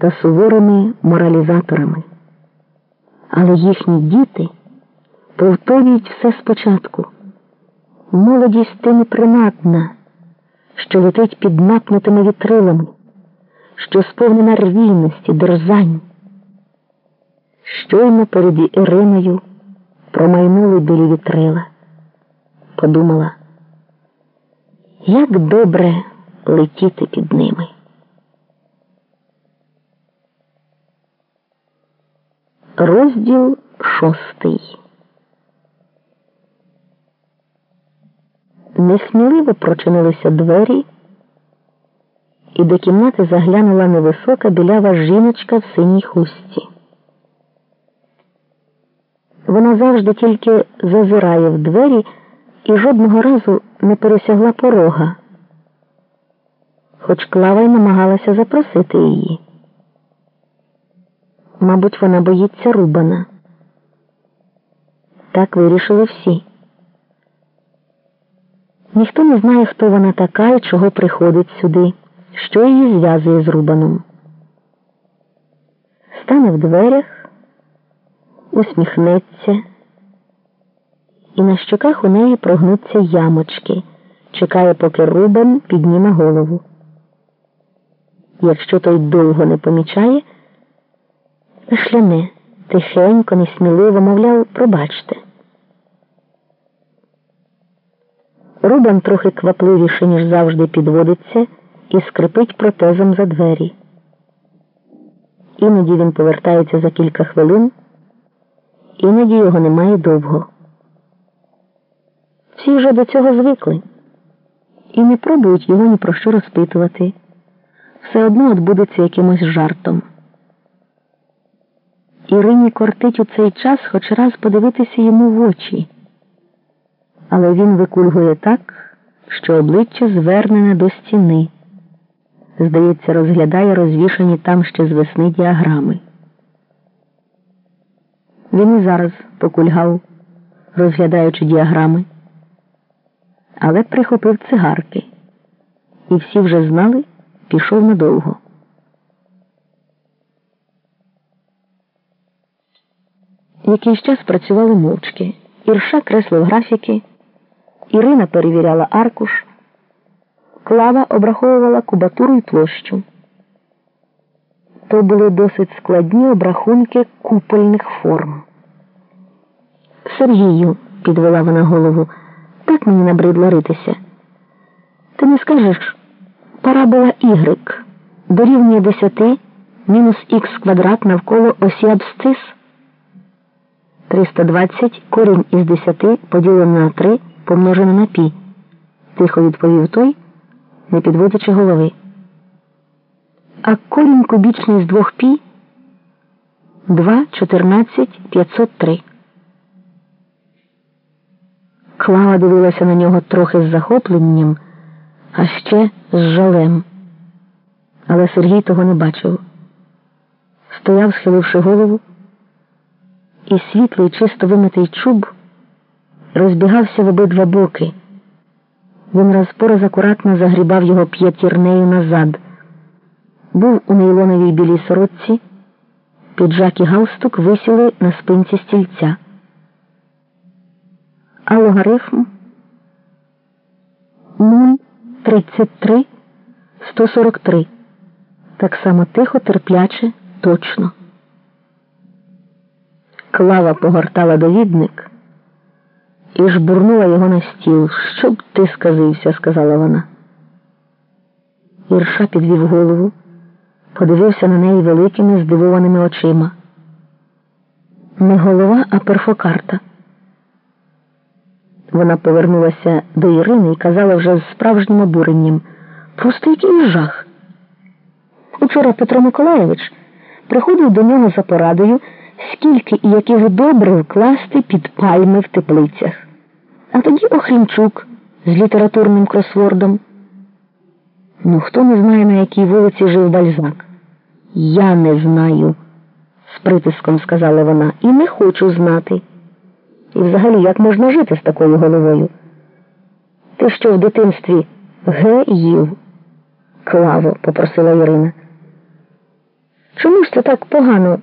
та суворими моралізаторами. Але їхні діти повторюють все спочатку. Молодість тим принадна, що летить під напнутими вітрилами, що сповнена рвійності, дерзань. Щойно перед Іриною промайнули білі вітрила. Подумала, як добре летіти під ними. Розділ шостий. Несміливо прочинилися двері, і до кімнати заглянула невисока білява жіночка в синій хустці. Вона завжди тільки зазирає в двері і жодного разу не пересягла порога, хоч клава й намагалася запросити її. Мабуть, вона боїться Рубана. Так вирішили всі. Ніхто не знає, хто вона така і чого приходить сюди, що її зв'язує з Рубаном. Стане в дверях, усміхнеться, і на щоках у неї прогнуться ямочки, чекає, поки Рубан підніме голову. Якщо той довго не помічає, шляне, тихенько, несміливо, мовляв, пробачте. Рубан трохи квапливіше, ніж завжди, підводиться і скрипить протезом за двері. Іноді він повертається за кілька хвилин, іноді його немає довго. Всі вже до цього звикли і не пробують його ні про що розпитувати. Все одно відбудеться якимось жартом. Ірині кортить у цей час хоч раз подивитися йому в очі, але він викульгує так, що обличчя звернене до стіни. Здається, розглядає розвішані там ще з весни діаграми. Він і зараз покульгав, розглядаючи діаграми, але прихопив цигарки, і всі вже знали, пішов надовго. Якийсь час працювали мовчки. Ірша креслив графіки, Ірина перевіряла аркуш, клава обраховувала кубатуру і площу. То були досить складні обрахунки купольних форм. Сергію, підвела вона голову, так мені набридло ритися. Ти не скажеш, парабола Y дорівнює 10 мінус х квадрат навколо осі абсцис? 320 корінь із 10 поділено на 3 помножено на пі, тихо відповів той, не підводячи голови. А корінь кубічний з двох пі 2, 14, 503. Клава дивилася на нього трохи з захопленням, а ще з жалем. Але Сергій того не бачив. Стояв, схиливши голову і світлий, чисто вимитий чуб розбігався в обидва боки. Він раз по акуратно загрібав його п'ятірнею назад. Був у нейлоновій білій сорочці, піджак і галстук висіли на спинці стільця. А логарифм 033 143. Так само тихо, терпляче, точно. Клава погортала довідник і жбурнула його на стіл. Щоб ти сказився, сказала вона. Ірша підвів голову, подивився на неї великими здивованими очима. Не голова, а перфокарта. Вона повернулася до Ірини і казала вже з справжнім обуренням. Просто який жах. Учора Петро Миколаєвич приходив до нього за порадою скільки і яких добрив класти під пальми в теплицях. А тоді Охрімчук з літературним кросвордом. Ну, хто не знає, на якій вулиці жив Бальзак? Я не знаю, з притиском сказала вона, і не хочу знати. І взагалі, як можна жити з такою головою? Ти що в дитинстві ге їв? Клаво, попросила Ірина. просто так погано